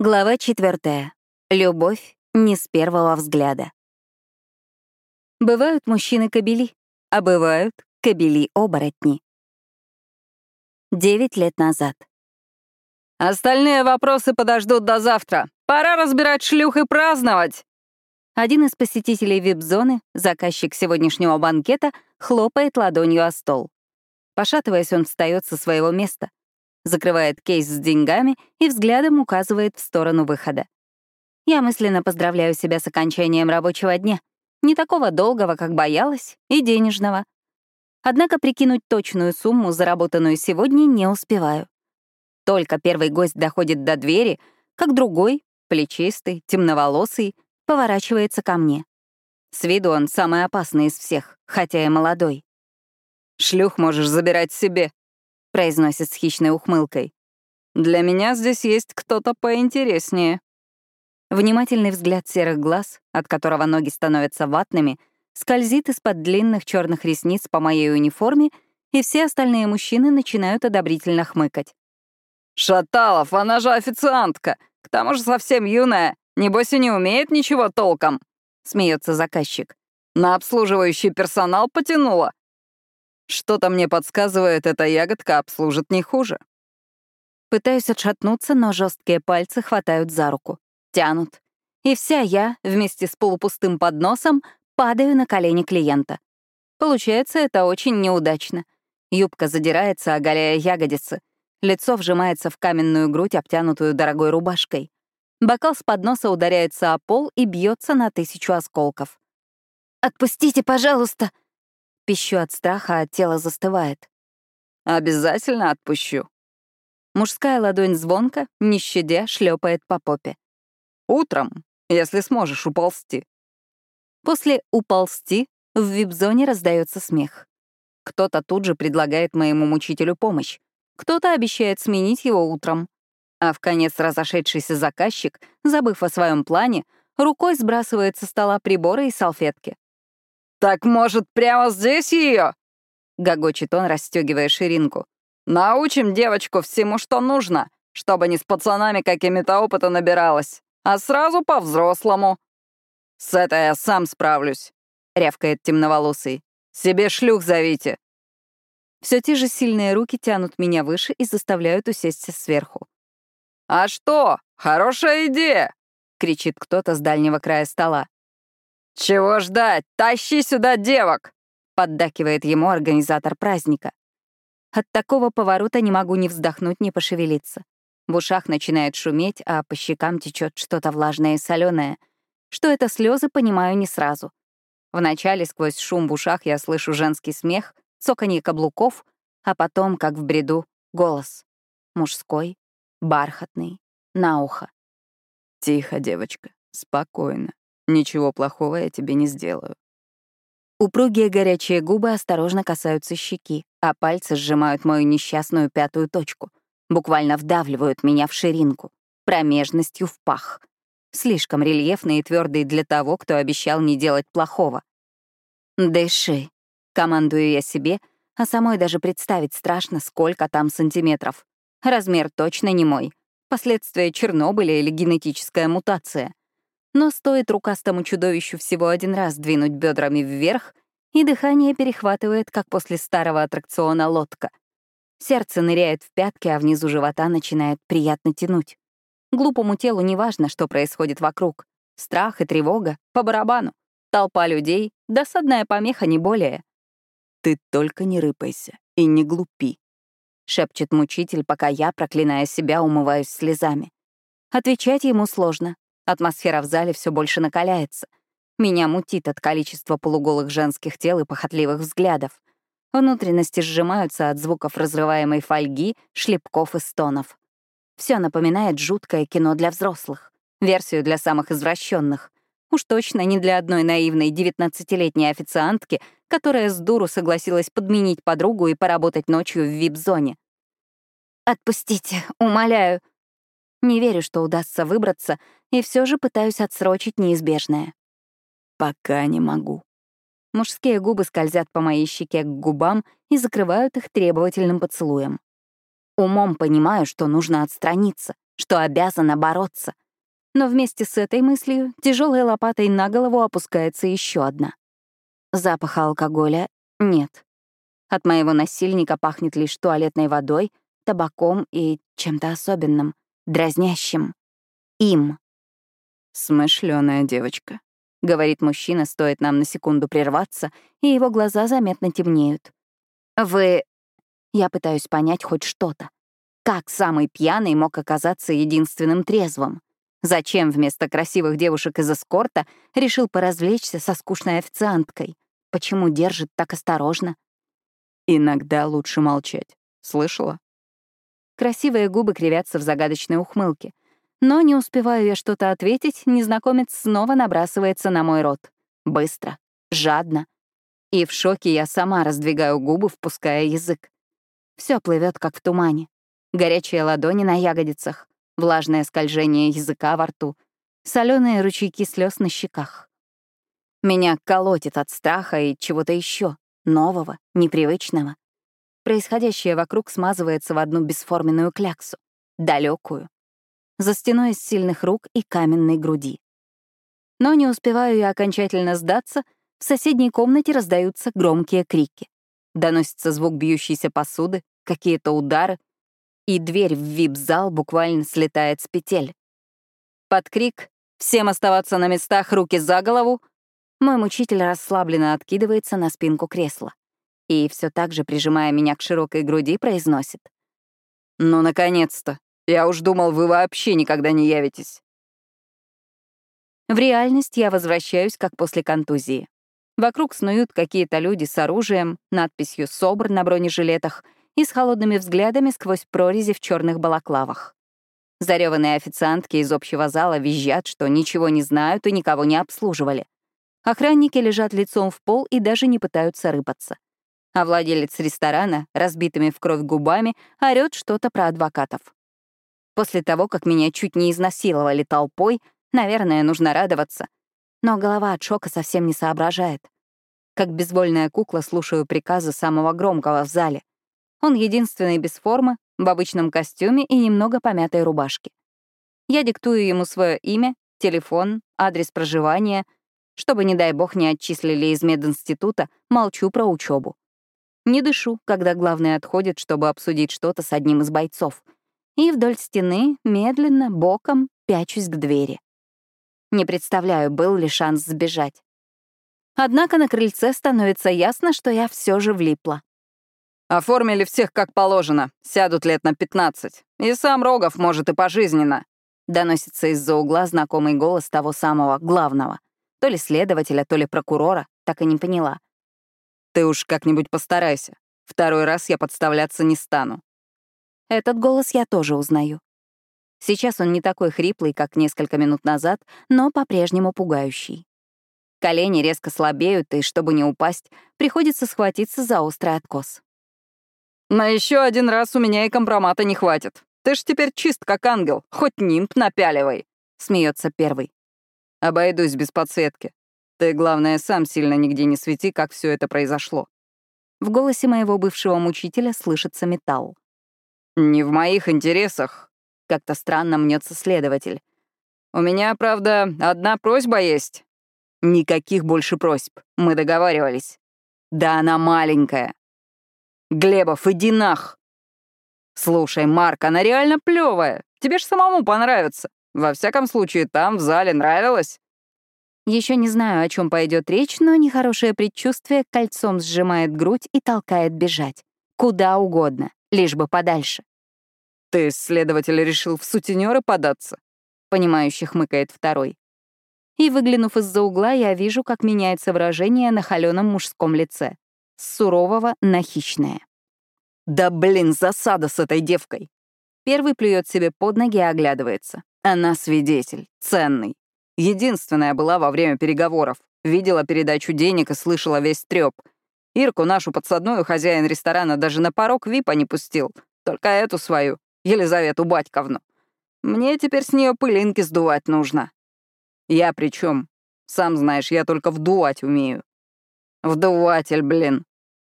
Глава четвертая. Любовь не с первого взгляда. Бывают мужчины-кобели, а бывают кобели-оборотни. Девять лет назад. «Остальные вопросы подождут до завтра. Пора разбирать шлюх и праздновать!» Один из посетителей вип-зоны, заказчик сегодняшнего банкета, хлопает ладонью о стол. Пошатываясь, он встает со своего места закрывает кейс с деньгами и взглядом указывает в сторону выхода. Я мысленно поздравляю себя с окончанием рабочего дня. Не такого долгого, как боялась, и денежного. Однако прикинуть точную сумму, заработанную сегодня, не успеваю. Только первый гость доходит до двери, как другой, плечистый, темноволосый, поворачивается ко мне. С виду он самый опасный из всех, хотя и молодой. «Шлюх можешь забирать себе», — произносит с хищной ухмылкой. «Для меня здесь есть кто-то поинтереснее». Внимательный взгляд серых глаз, от которого ноги становятся ватными, скользит из-под длинных черных ресниц по моей униформе, и все остальные мужчины начинают одобрительно хмыкать. «Шаталов, она же официантка! К тому же совсем юная. Небось и не умеет ничего толком!» — смеется заказчик. «На обслуживающий персонал потянула. Что-то мне подсказывает, эта ягодка обслужит не хуже. Пытаюсь отшатнуться, но жесткие пальцы хватают за руку, тянут. И вся я, вместе с полупустым подносом, падаю на колени клиента. Получается это очень неудачно. Юбка задирается, оголяя ягодицы. Лицо вжимается в каменную грудь, обтянутую дорогой рубашкой. Бокал с подноса ударяется о пол и бьется на тысячу осколков. «Отпустите, пожалуйста!» Пищу от страха, а тело застывает. «Обязательно отпущу». Мужская ладонь звонко, не щадя, шлепает по попе. «Утром, если сможешь уползти». После «уползти» в вип-зоне раздается смех. Кто-то тут же предлагает моему мучителю помощь, кто-то обещает сменить его утром. А в конец разошедшийся заказчик, забыв о своем плане, рукой сбрасывает со стола приборы и салфетки. «Так, может, прямо здесь ее? гогочет он, расстегивая ширинку. «Научим девочку всему, что нужно, чтобы не с пацанами какими-то опыта набиралась, а сразу по-взрослому». «С этой я сам справлюсь», — рявкает темноволосый. «Себе шлюх зовите». Все те же сильные руки тянут меня выше и заставляют усесться сверху. «А что? Хорошая идея!» — кричит кто-то с дальнего края стола. «Чего ждать? Тащи сюда девок!» — поддакивает ему организатор праздника. От такого поворота не могу ни вздохнуть, ни пошевелиться. В ушах начинает шуметь, а по щекам течет что-то влажное и соленое. Что это слезы, понимаю не сразу. Вначале сквозь шум в ушах я слышу женский смех, цоканье каблуков, а потом, как в бреду, голос. Мужской, бархатный, на ухо. «Тихо, девочка, спокойно. Ничего плохого я тебе не сделаю. Упругие горячие губы осторожно касаются щеки, а пальцы сжимают мою несчастную пятую точку, буквально вдавливают меня в ширинку, промежностью в пах. Слишком рельефный и твердый для того, кто обещал не делать плохого. «Дыши», — командую я себе, а самой даже представить страшно, сколько там сантиметров. Размер точно не мой. Последствия Чернобыля или генетическая мутация. Но стоит рукастому чудовищу всего один раз двинуть бедрами вверх, и дыхание перехватывает, как после старого аттракциона лодка. Сердце ныряет в пятки, а внизу живота начинает приятно тянуть. Глупому телу не важно, что происходит вокруг. Страх и тревога — по барабану. Толпа людей — досадная помеха, не более. «Ты только не рыпайся и не глупи», — шепчет мучитель, пока я, проклиная себя, умываюсь слезами. Отвечать ему сложно. Атмосфера в зале все больше накаляется. Меня мутит от количества полуголых женских тел и похотливых взглядов. Внутренности сжимаются от звуков разрываемой фольги, шлепков и стонов. Все напоминает жуткое кино для взрослых, версию для самых извращенных. Уж точно не для одной наивной девятнадцатилетней официантки, которая с дуру согласилась подменить подругу и поработать ночью в вип-зоне. «Отпустите, умоляю», не верю, что удастся выбраться, и все же пытаюсь отсрочить неизбежное. Пока не могу. Мужские губы скользят по моей щеке к губам и закрывают их требовательным поцелуем. Умом понимаю, что нужно отстраниться, что обязана бороться. Но вместе с этой мыслью тяжелой лопатой на голову опускается еще одна. Запаха алкоголя нет. От моего насильника пахнет лишь туалетной водой, табаком и чем-то особенным, дразнящим. Им. Смышленая девочка. — говорит мужчина, стоит нам на секунду прерваться, и его глаза заметно темнеют. «Вы...» Я пытаюсь понять хоть что-то. Как самый пьяный мог оказаться единственным трезвым? Зачем вместо красивых девушек из эскорта решил поразвлечься со скучной официанткой? Почему держит так осторожно? Иногда лучше молчать. Слышала? Красивые губы кривятся в загадочной ухмылке. Но не успеваю я что-то ответить, незнакомец снова набрасывается на мой рот. Быстро, жадно. И в шоке я сама раздвигаю губы, впуская язык. Все плывет как в тумане. Горячие ладони на ягодицах, влажное скольжение языка во рту, соленые ручейки слез на щеках. Меня колотит от страха и чего-то еще, нового, непривычного. Происходящее вокруг смазывается в одну бесформенную кляксу, далекую, за стеной из сильных рук и каменной груди. Но не успеваю я окончательно сдаться, в соседней комнате раздаются громкие крики. Доносится звук бьющейся посуды, какие-то удары, и дверь в вип-зал буквально слетает с петель. Под крик «Всем оставаться на местах, руки за голову!» мой мучитель расслабленно откидывается на спинку кресла и все так же, прижимая меня к широкой груди, произносит. «Ну, наконец-то! Я уж думал, вы вообще никогда не явитесь. В реальность я возвращаюсь, как после контузии. Вокруг снуют какие-то люди с оружием, надписью «СОБР» на бронежилетах и с холодными взглядами сквозь прорези в черных балаклавах. Зареванные официантки из общего зала визжат, что ничего не знают и никого не обслуживали. Охранники лежат лицом в пол и даже не пытаются рыпаться. А владелец ресторана, разбитыми в кровь губами, орёт что-то про адвокатов. После того, как меня чуть не изнасиловали толпой, наверное, нужно радоваться. Но голова от шока совсем не соображает. Как безвольная кукла слушаю приказы самого громкого в зале. Он единственный без формы, в обычном костюме и немного помятой рубашке. Я диктую ему свое имя, телефон, адрес проживания. Чтобы, не дай бог, не отчислили из мединститута, молчу про учебу. Не дышу, когда главный отходит, чтобы обсудить что-то с одним из бойцов — и вдоль стены, медленно, боком, пячусь к двери. Не представляю, был ли шанс сбежать. Однако на крыльце становится ясно, что я все же влипла. «Оформили всех как положено, сядут лет на 15. И сам Рогов, может, и пожизненно», — доносится из-за угла знакомый голос того самого главного. То ли следователя, то ли прокурора, так и не поняла. «Ты уж как-нибудь постарайся. Второй раз я подставляться не стану. Этот голос я тоже узнаю. Сейчас он не такой хриплый, как несколько минут назад, но по-прежнему пугающий. Колени резко слабеют, и, чтобы не упасть, приходится схватиться за острый откос. «На еще один раз у меня и компромата не хватит. Ты ж теперь чист, как ангел, хоть нимб напяливай», — смеется первый. «Обойдусь без подсветки. Ты, главное, сам сильно нигде не свети, как все это произошло». В голосе моего бывшего мучителя слышится металл. «Не в моих интересах», — как-то странно мнется следователь. «У меня, правда, одна просьба есть». «Никаких больше просьб, мы договаривались». «Да она маленькая». «Глебов, иди нах!» «Слушай, Марк, она реально плевая. Тебе ж самому понравится. Во всяком случае, там, в зале, нравилось». Еще не знаю, о чем пойдет речь, но нехорошее предчувствие кольцом сжимает грудь и толкает бежать. Куда угодно, лишь бы подальше. «Ты, следователь, решил в сутенеры податься?» — понимающе хмыкает второй. И, выглянув из-за угла, я вижу, как меняется выражение на холёном мужском лице. С сурового на хищное. «Да блин, засада с этой девкой!» Первый плюет себе под ноги и оглядывается. Она свидетель, ценный. Единственная была во время переговоров. Видела передачу денег и слышала весь трёп. Ирку, нашу подсадную, хозяин ресторана даже на порог ВИПа не пустил. Только эту свою. Елизавету Батьковну. Мне теперь с нее пылинки сдувать нужно. Я при чем? Сам знаешь, я только вдувать умею. Вдуватель, блин.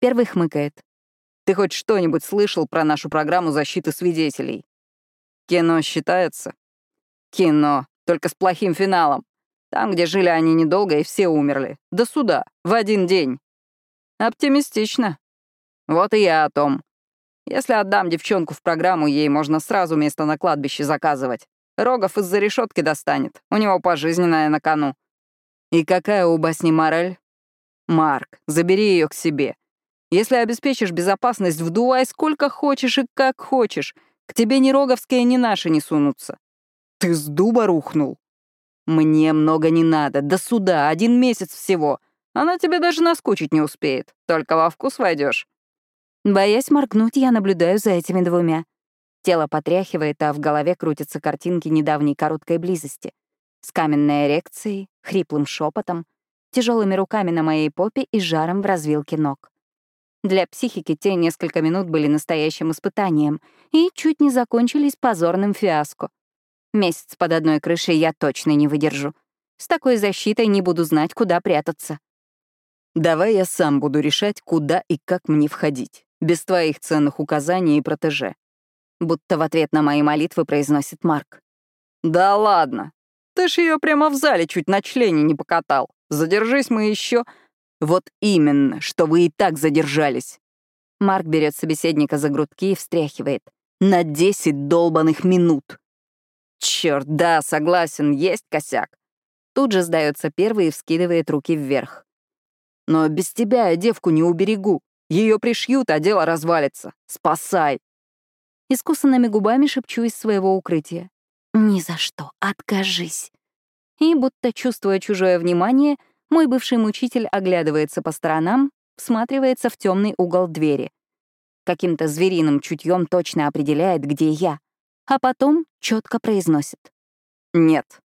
Первый хмыкает. Ты хоть что-нибудь слышал про нашу программу защиты свидетелей? Кино считается? Кино, только с плохим финалом. Там, где жили они недолго, и все умерли. До суда, в один день. Оптимистично. Вот и я о том. Если отдам девчонку в программу, ей можно сразу место на кладбище заказывать. Рогов из-за решетки достанет. У него пожизненное на кону. И какая у басни мораль? Марк, забери ее к себе. Если обеспечишь безопасность, вдувай сколько хочешь и как хочешь. К тебе ни роговские, ни наши не сунутся. Ты с дуба рухнул. Мне много не надо, до суда, один месяц всего. Она тебе даже наскучить не успеет, только во вкус войдешь. Боясь моргнуть, я наблюдаю за этими двумя. Тело потряхивает, а в голове крутятся картинки недавней короткой близости. С каменной эрекцией, хриплым шепотом, тяжелыми руками на моей попе и жаром в развилке ног. Для психики те несколько минут были настоящим испытанием и чуть не закончились позорным фиаско. Месяц под одной крышей я точно не выдержу. С такой защитой не буду знать, куда прятаться. Давай я сам буду решать, куда и как мне входить, без твоих ценных указаний и протеже. Будто в ответ на мои молитвы произносит Марк. Да ладно. Ты ж ее прямо в зале чуть на члене не покатал. Задержись мы еще. Вот именно, что вы и так задержались. Марк берет собеседника за грудки и встряхивает. На 10 долбанных минут. Черт, да, согласен, есть косяк. Тут же сдается первый и вскидывает руки вверх. Но без тебя я девку не уберегу. Ее пришьют, а дело развалится. Спасай. Искусанными губами шепчу из своего укрытия. «Ни за что, откажись». И, будто чувствуя чужое внимание, мой бывший мучитель оглядывается по сторонам, всматривается в темный угол двери. Каким-то звериным чутьем точно определяет, где я, а потом четко произносит. «Нет».